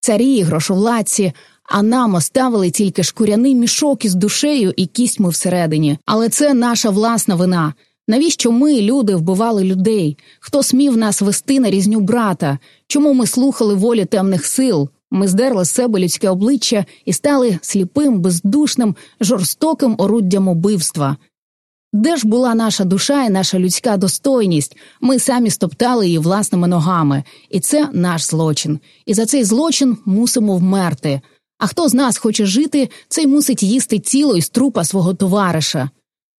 царі, грошовладці, а нам оставили тільки шкуряний мішок із душею і кістьми всередині. Але це наша власна вина. Навіщо ми, люди, вбивали людей? Хто смів нас вести на різню брата? Чому ми слухали волі темних сил? Ми здерли з себе людське обличчя і стали сліпим, бездушним, жорстоким оруддям убивства. Де ж була наша душа і наша людська достойність? Ми самі стоптали її власними ногами, і це наш злочин. І за цей злочин мусимо вмерти. А хто з нас хоче жити, цей мусить їсти тіло із трупа свого товариша.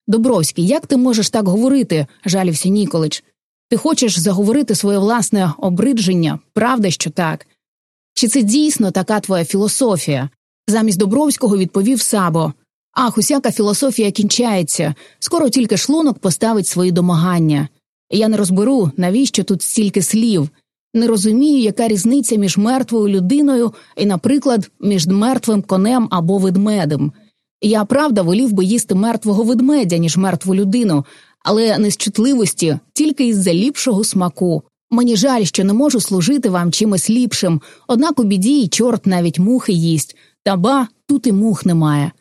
Добровський, як ти можеш так говорити? жалівся Ніколич. Ти хочеш заговорити своє власне обридження, правда, що так? Чи це дійсно така твоя філософія? Замість Добровського відповів Сабо. Ах, усяка філософія кінчається, скоро тільки шлунок поставить свої домагання. Я не розберу, навіщо тут стільки слів. Не розумію, яка різниця між мертвою людиною і, наприклад, між мертвим конем або ведмедем. Я правда волів би їсти мертвого ведмедя, ніж мертву людину, але не з чутливості, тільки із за ліпшого смаку. Мені жаль, що не можу служити вам чимось ліпшим, однак у біді й чорт навіть мухи їсть, та ба тут і мух немає.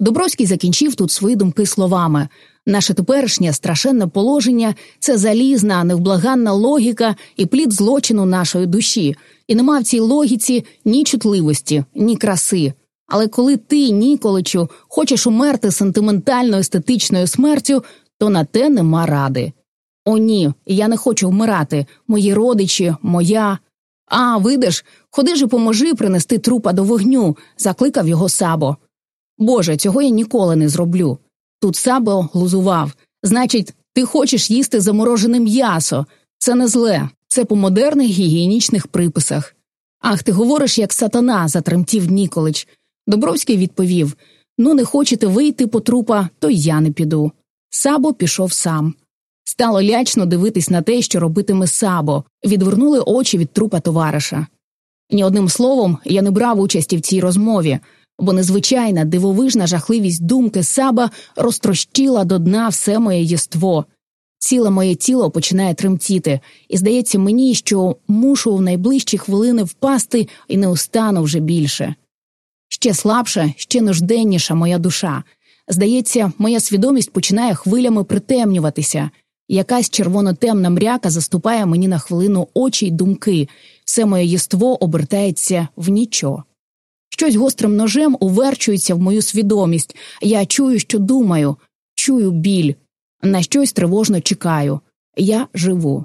Добровський закінчив тут свої думки словами наше теперішнє страшенне положення це залізна, невблаганна логіка і плід злочину нашої душі, і нема в цій логіці ні чутливості, ні краси. Але коли ти, Ніколичу, хочеш умерти сентиментально естетичною смертю, то на те нема ради. О, ні, я не хочу вмирати. Мої родичі, моя. А, видиш, ходи ж і поможи принести трупа до вогню, закликав його Сабо. Боже, цього я ніколи не зроблю. Тут Сабо глузував. Значить, ти хочеш їсти заморожене м'ясо. Це не зле, це по модерних гігієнічних приписах. Ах, ти говориш, як сатана, затремтів Ніколич. Добровський відповів Ну, не хочете вийти по трупа, то я не піду. Сабо пішов сам. Стало лячно дивитись на те, що робитиме Сабо, відвернули очі від трупа товариша. Ні одним словом, я не брав участі в цій розмові, бо незвичайна дивовижна жахливість думки Саба розтрощила до дна все моє єство. Ціле моє тіло починає тремтіти, і здається мені, що мушу в найближчі хвилини впасти і не устану вже більше. Ще слабша, ще нужденніша моя душа. Здається, моя свідомість починає хвилями притемнюватися. Якась червоно-темна мряка заступає мені на хвилину очі й думки, все моє єство обертається в нічого. Щось гострим ножем уверчується в мою свідомість. Я чую, що думаю, чую біль, на щось тривожно чекаю. Я живу.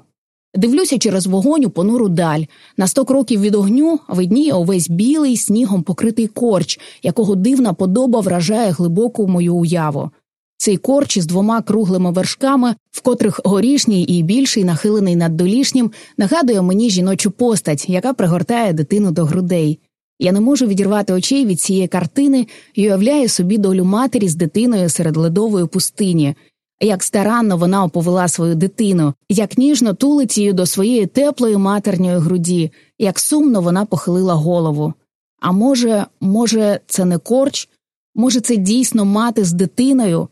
Дивлюся через вогонь у понуру даль. На сто кроків від огню видніє увесь білий снігом покритий корч, якого дивна подоба вражає глибоку мою уяву. Цей корч із двома круглими вершками, в котрих горішній і більший, нахилений над долішнім, нагадує мені жіночу постать, яка пригортає дитину до грудей. Я не можу відірвати очей від цієї картини і уявляю собі долю матері з дитиною серед ледової пустині, як старанно вона оповела свою дитину, як ніжно тулить її до своєї теплої матерньої груді, як сумно вона похилила голову. А може, може, це не корч? Може, це дійсно мати з дитиною?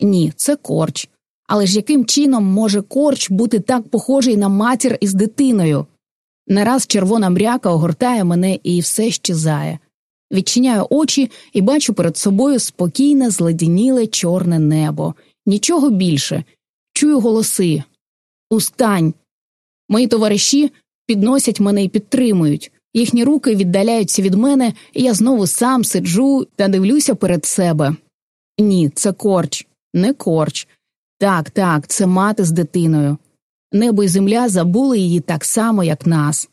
Ні, це корч. Але ж яким чином може корч бути так похожий на матір із дитиною? Нараз червона мряка огортає мене і все щезає. Відчиняю очі і бачу перед собою спокійне, зледеніле чорне небо, нічого більше. Чую голоси. Устань. Мої товариші підносять мене і підтримують. Їхні руки віддаляються від мене, і я знову сам сиджу та дивлюся перед себе. Ні, це корч, не корч. Так, так, це мати з дитиною. Небо і земля забули її так само, як нас.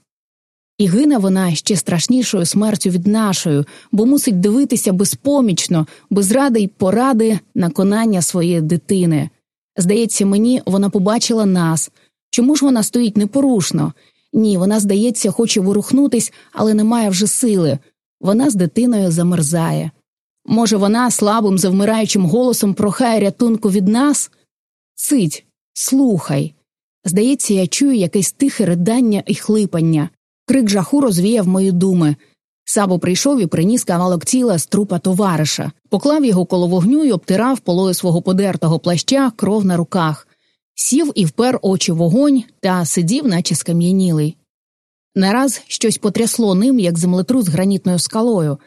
І гине вона ще страшнішою смертю від нашої, бо мусить дивитися безпомічно, без ради й поради на конання своєї дитини. Здається, мені вона побачила нас. Чому ж вона стоїть непорушно? Ні, вона, здається, хоче ворухнутись, але не має вже сили. Вона з дитиною замерзає. Може, вона слабим, завмираючим голосом прохає рятунку від нас? Цить, слухай. Здається, я чую якесь тихе ридання і хлипання. Крик жаху розвіяв мої думи. Сабо прийшов і приніс кавалок тіла з трупа товариша, поклав його коло вогню і обтирав полою свого подертого плаща кров на руках, сів і впер очі в вогонь та сидів, наче скам'янілий. Нараз щось потрясло ним, як землетрус гранітною скалою.